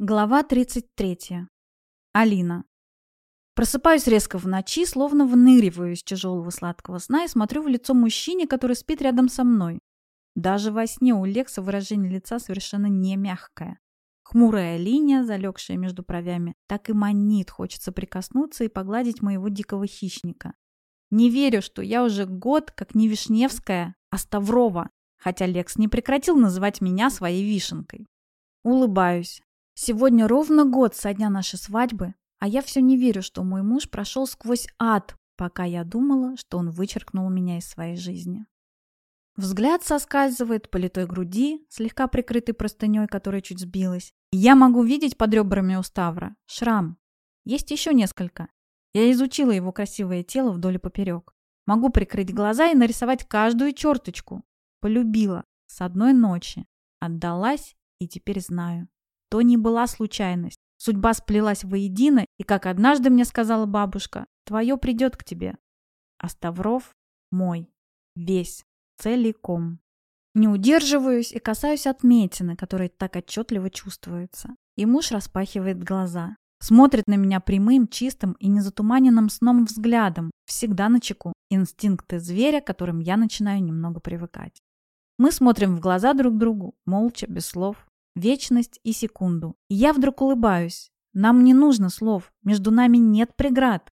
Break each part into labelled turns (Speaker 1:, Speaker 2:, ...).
Speaker 1: Глава 33. Алина. Просыпаюсь резко в ночи, словно выныриваю из тяжелого сладкого сна и смотрю в лицо мужчине, который спит рядом со мной. Даже во сне у Лекса выражение лица совершенно не мягкое. Хмурая линия, залегшая между бровями, так и манит, хочется прикоснуться и погладить моего дикого хищника. Не верю, что я уже год как не Вишневская, а Ставрова, хотя Лекс не прекратил называть меня своей вишенкой. Улыбаюсь. Сегодня ровно год со дня нашей свадьбы, а я все не верю, что мой муж прошел сквозь ад, пока я думала, что он вычеркнул меня из своей жизни. Взгляд соскальзывает по литой груди, слегка прикрытой простыней, которая чуть сбилась. я могу видеть под ребрами у Ставра шрам. Есть еще несколько. Я изучила его красивое тело вдоль и поперек. Могу прикрыть глаза и нарисовать каждую черточку. Полюбила с одной ночи. Отдалась и теперь знаю то не была случайность. Судьба сплелась воедино, и, как однажды мне сказала бабушка, твое придет к тебе. А Ставров мой. Весь. Целиком. Не удерживаюсь и касаюсь отметины, которые так отчетливо чувствуются. И муж распахивает глаза. Смотрит на меня прямым, чистым и незатуманенным сном взглядом, всегда на чеку. Инстинкты зверя, которым я начинаю немного привыкать. Мы смотрим в глаза друг другу, молча, без слов вечность и секунду. Я вдруг улыбаюсь. Нам не нужно слов, между нами нет преград.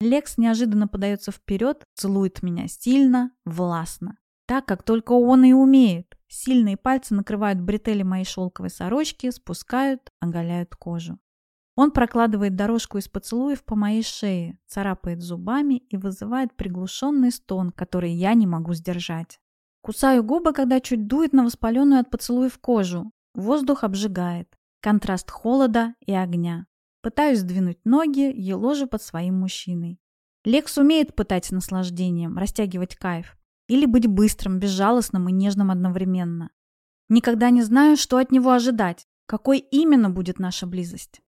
Speaker 1: Лекс неожиданно подается вперед, целует меня сильно, властно. Так, как только он и умеет. Сильные пальцы накрывают бретели моей шелковой сорочки, спускают, оголяют кожу. Он прокладывает дорожку из поцелуев по моей шее, царапает зубами и вызывает приглушенный стон, который я не могу сдержать. Кусаю губы, когда чуть дует на воспаленную от поцелуев кожу. Воздух обжигает. Контраст холода и огня. Пытаюсь сдвинуть ноги, еложу под своим мужчиной. Лекс умеет пытать наслаждением, растягивать кайф. Или быть быстрым, безжалостным и нежным одновременно. Никогда не знаю, что от него ожидать. Какой именно будет наша близость?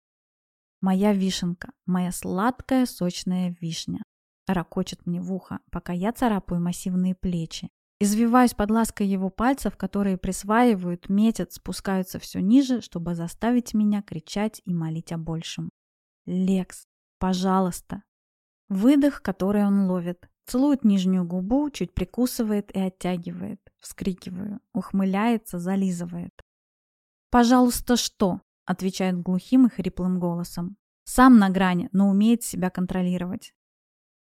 Speaker 1: Моя вишенка, моя сладкая сочная вишня. Рокочет мне в ухо, пока я царапаю массивные плечи. Извиваюсь под лаской его пальцев, которые присваивают, метят, спускаются все ниже, чтобы заставить меня кричать и молить о большем. «Лекс, пожалуйста!» Выдох, который он ловит. Целует нижнюю губу, чуть прикусывает и оттягивает. Вскрикиваю. Ухмыляется, зализывает. «Пожалуйста, что?» – отвечает глухим и хриплым голосом. Сам на грани, но умеет себя контролировать.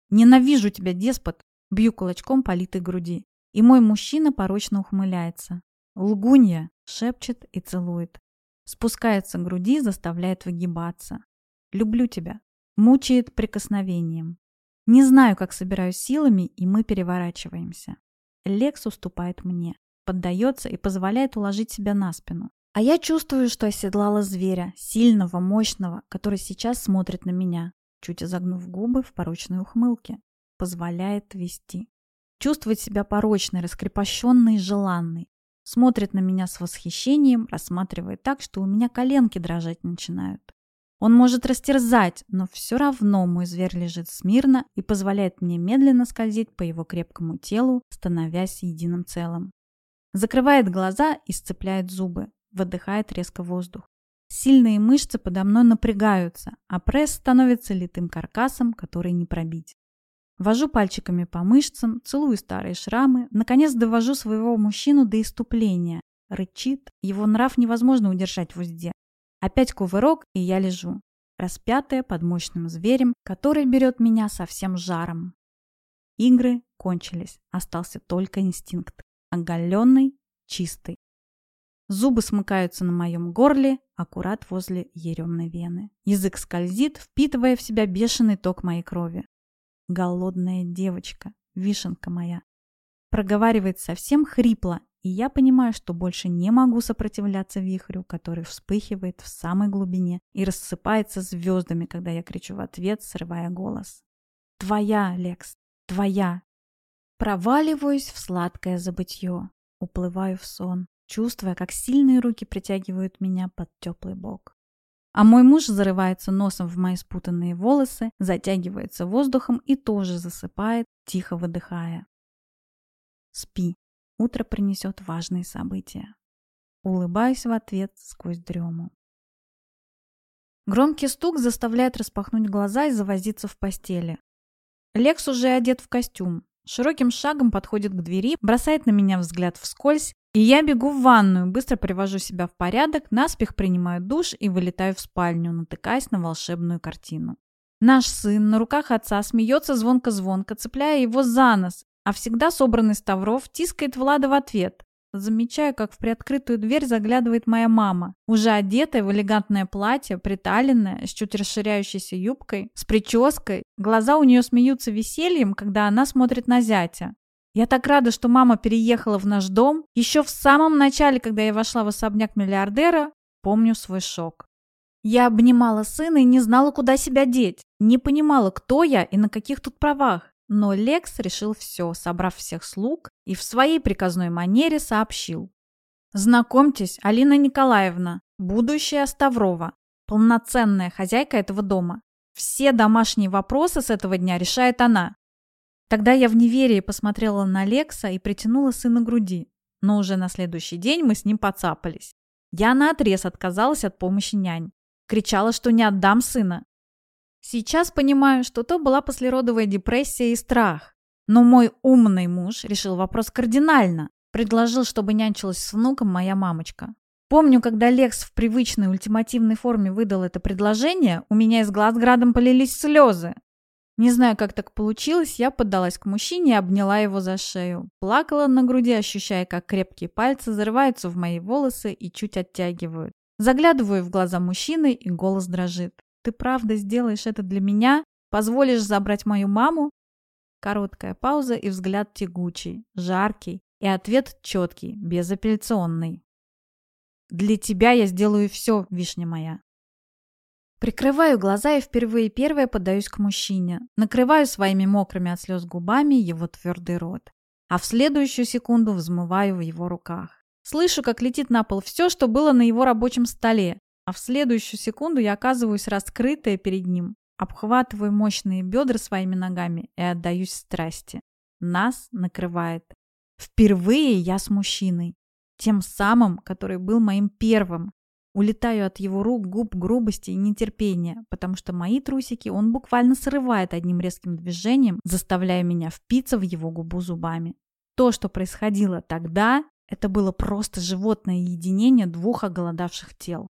Speaker 1: «Ненавижу тебя, деспот!» – бью кулачком по литой груди. И мой мужчина порочно ухмыляется. «Лгунья!» — шепчет и целует. Спускается к груди, заставляет выгибаться. «Люблю тебя!» — мучает прикосновением. Не знаю, как собираюсь силами, и мы переворачиваемся. Лекс уступает мне, поддается и позволяет уложить себя на спину. А я чувствую, что оседлала зверя, сильного, мощного, который сейчас смотрит на меня, чуть изогнув губы в порочной ухмылке. Позволяет вести. Чувствует себя порочной, раскрепощенной и желанной. Смотрит на меня с восхищением, рассматривает так, что у меня коленки дрожать начинают. Он может растерзать, но все равно мой зверь лежит смирно и позволяет мне медленно скользить по его крепкому телу, становясь единым целым. Закрывает глаза и сцепляет зубы, выдыхает резко воздух. Сильные мышцы подо мной напрягаются, а пресс становится литым каркасом, который не пробить. Вожу пальчиками по мышцам, целую старые шрамы, наконец довожу своего мужчину до иступления. Рычит, его нрав невозможно удержать в узде. Опять кувырок, и я лежу, распятая под мощным зверем, который берет меня со всем жаром. Игры кончились, остался только инстинкт. Оголенный, чистый. Зубы смыкаются на моем горле, аккурат возле еремной вены. Язык скользит, впитывая в себя бешеный ток моей крови. Голодная девочка, вишенка моя. Проговаривает совсем хрипло, и я понимаю, что больше не могу сопротивляться вихрю, который вспыхивает в самой глубине и рассыпается звездами, когда я кричу в ответ, срывая голос. «Твоя, Лекс, твоя!» Проваливаюсь в сладкое забытье, уплываю в сон, чувствуя, как сильные руки притягивают меня под теплый бок. А мой муж зарывается носом в мои спутанные волосы, затягивается воздухом и тоже засыпает, тихо выдыхая. Спи. Утро принесет важные события. Улыбаюсь в ответ сквозь дрему. Громкий стук заставляет распахнуть глаза и завозиться в постели. Лекс уже одет в костюм. Широким шагом подходит к двери, бросает на меня взгляд вскользь, и я бегу в ванную, быстро привожу себя в порядок, наспех принимаю душ и вылетаю в спальню, натыкаясь на волшебную картину. Наш сын на руках отца смеется звонко-звонко, цепляя его за нос, а всегда собранный Ставров тискает Влада в ответ. Замечаю, как в приоткрытую дверь заглядывает моя мама, уже одетая в элегантное платье, приталенное, с чуть расширяющейся юбкой, с прической. Глаза у нее смеются весельем, когда она смотрит на зятя. Я так рада, что мама переехала в наш дом. Еще в самом начале, когда я вошла в особняк миллиардера, помню свой шок. Я обнимала сына и не знала, куда себя деть. Не понимала, кто я и на каких тут правах. Но Лекс решил все, собрав всех слуг, и в своей приказной манере сообщил. «Знакомьтесь, Алина Николаевна, будущая Ставрова, полноценная хозяйка этого дома. Все домашние вопросы с этого дня решает она». Тогда я в неверии посмотрела на Лекса и притянула сына к груди. Но уже на следующий день мы с ним поцапались. Я наотрез отказалась от помощи нянь. Кричала, что не отдам сына. Сейчас понимаю, что то была послеродовая депрессия и страх. Но мой умный муж решил вопрос кардинально. Предложил, чтобы нянчилась с внуком моя мамочка. Помню, когда Лекс в привычной ультимативной форме выдал это предложение, у меня из глаз градом полились слезы. Не знаю, как так получилось, я поддалась к мужчине и обняла его за шею. Плакала на груди, ощущая, как крепкие пальцы зарываются в мои волосы и чуть оттягивают. Заглядываю в глаза мужчины, и голос дрожит. Ты правда сделаешь это для меня? Позволишь забрать мою маму? Короткая пауза и взгляд тягучий, жаркий, и ответ четкий, безапелляционный. Для тебя я сделаю все, вишня моя. Прикрываю глаза и впервые первая подаюсь к мужчине. Накрываю своими мокрыми от слез губами его твердый рот. А в следующую секунду взмываю в его руках. Слышу, как летит на пол все, что было на его рабочем столе а в следующую секунду я оказываюсь раскрытая перед ним, обхватываю мощные бедра своими ногами и отдаюсь страсти. Нас накрывает. Впервые я с мужчиной, тем самым, который был моим первым. Улетаю от его рук, губ, грубости и нетерпения, потому что мои трусики он буквально срывает одним резким движением, заставляя меня впиться в его губу зубами. То, что происходило тогда, это было просто животное единение двух оголодавших тел.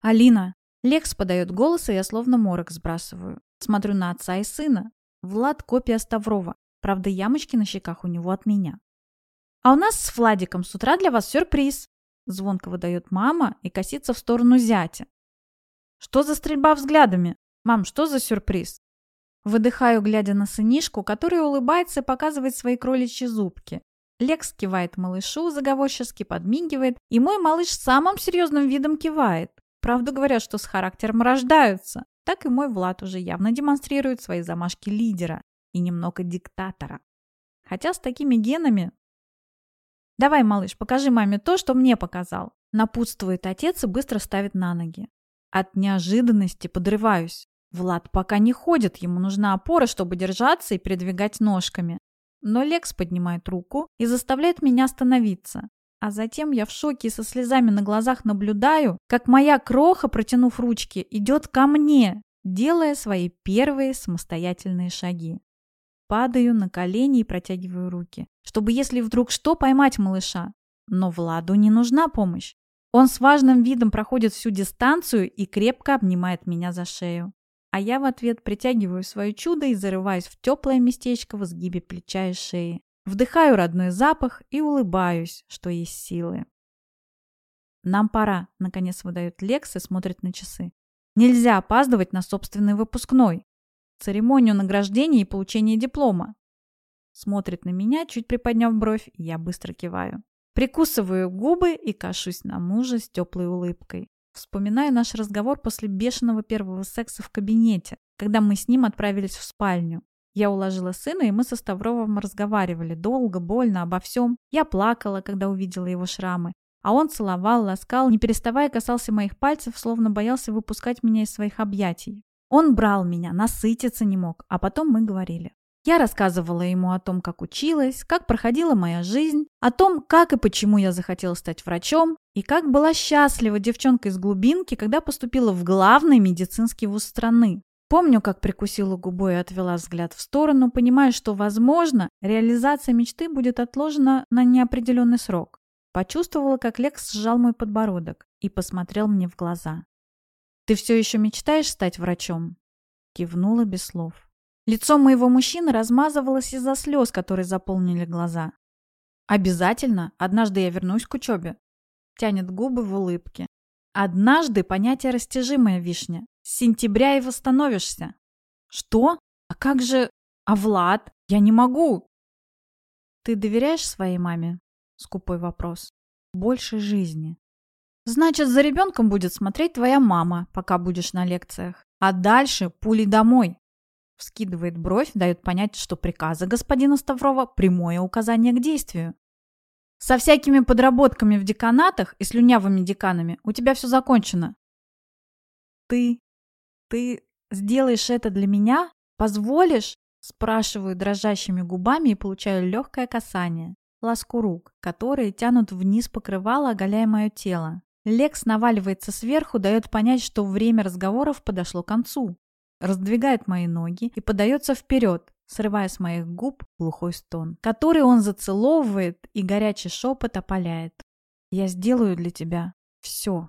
Speaker 1: «Алина!» Лекс подает голос, и я словно морок сбрасываю. Смотрю на отца и сына. Влад – копия Ставрова. Правда, ямочки на щеках у него от меня. «А у нас с Владиком с утра для вас сюрприз!» Звонко выдает мама и косится в сторону зятя. «Что за стрельба взглядами? Мам, что за сюрприз?» Выдыхаю, глядя на сынишку, который улыбается и показывает свои кроличьи зубки. Лекс кивает малышу, заговорчески подмигивает, и мой малыш самым серьезным видом кивает. Правду говорят, что с характером рождаются. Так и мой Влад уже явно демонстрирует свои замашки лидера и немного диктатора. Хотя с такими генами... «Давай, малыш, покажи маме то, что мне показал», напутствует отец и быстро ставит на ноги. От неожиданности подрываюсь. Влад пока не ходит, ему нужна опора, чтобы держаться и передвигать ножками. Но Лекс поднимает руку и заставляет меня остановиться. А затем я в шоке и со слезами на глазах наблюдаю, как моя кроха, протянув ручки, идет ко мне, делая свои первые самостоятельные шаги. Падаю на колени и протягиваю руки, чтобы, если вдруг что, поймать малыша. Но Владу не нужна помощь. Он с важным видом проходит всю дистанцию и крепко обнимает меня за шею. А я в ответ притягиваю свое чудо и зарываюсь в теплое местечко в изгибе плеча и шеи. Вдыхаю родной запах и улыбаюсь, что есть силы. «Нам пора», — наконец выдает Лекс и смотрит на часы. «Нельзя опаздывать на собственный выпускной. Церемонию награждения и получения диплома». Смотрит на меня, чуть приподняв бровь, я быстро киваю. Прикусываю губы и кашусь на мужа с теплой улыбкой. Вспоминаю наш разговор после бешеного первого секса в кабинете, когда мы с ним отправились в спальню. Я уложила сына, и мы со Ставровым разговаривали долго, больно, обо всем. Я плакала, когда увидела его шрамы. А он целовал, ласкал, не переставая касался моих пальцев, словно боялся выпускать меня из своих объятий. Он брал меня, насытиться не мог, а потом мы говорили. Я рассказывала ему о том, как училась, как проходила моя жизнь, о том, как и почему я захотела стать врачом, и как была счастлива девчонка из глубинки, когда поступила в главный медицинский вуз страны. Помню, как прикусила губу и отвела взгляд в сторону, понимая, что, возможно, реализация мечты будет отложена на неопределенный срок. Почувствовала, как Лекс сжал мой подбородок и посмотрел мне в глаза. «Ты все еще мечтаешь стать врачом?» Кивнула без слов. Лицо моего мужчины размазывалось из-за слез, которые заполнили глаза. «Обязательно. Однажды я вернусь к учебе». Тянет губы в улыбке. «Однажды понятие растяжимая вишня. С сентября и восстановишься». «Что? А как же... А Влад? Я не могу!» «Ты доверяешь своей маме?» Скупой вопрос. «Больше жизни». «Значит, за ребенком будет смотреть твоя мама, пока будешь на лекциях. А дальше пули домой. Вскидывает бровь, дает понять, что приказы господина Ставрова – прямое указание к действию. Со всякими подработками в деканатах и слюнявыми деканами у тебя все закончено. Ты... ты сделаешь это для меня? Позволишь? Спрашиваю дрожащими губами и получаю легкое касание. Ласку рук, которые тянут вниз покрывало, оголяя мое тело. Лекс наваливается сверху, дает понять, что время разговоров подошло к концу раздвигает мои ноги и подается вперед, срывая с моих губ глухой стон, который он зацеловывает и горячий шепот опаляет. «Я сделаю для тебя все».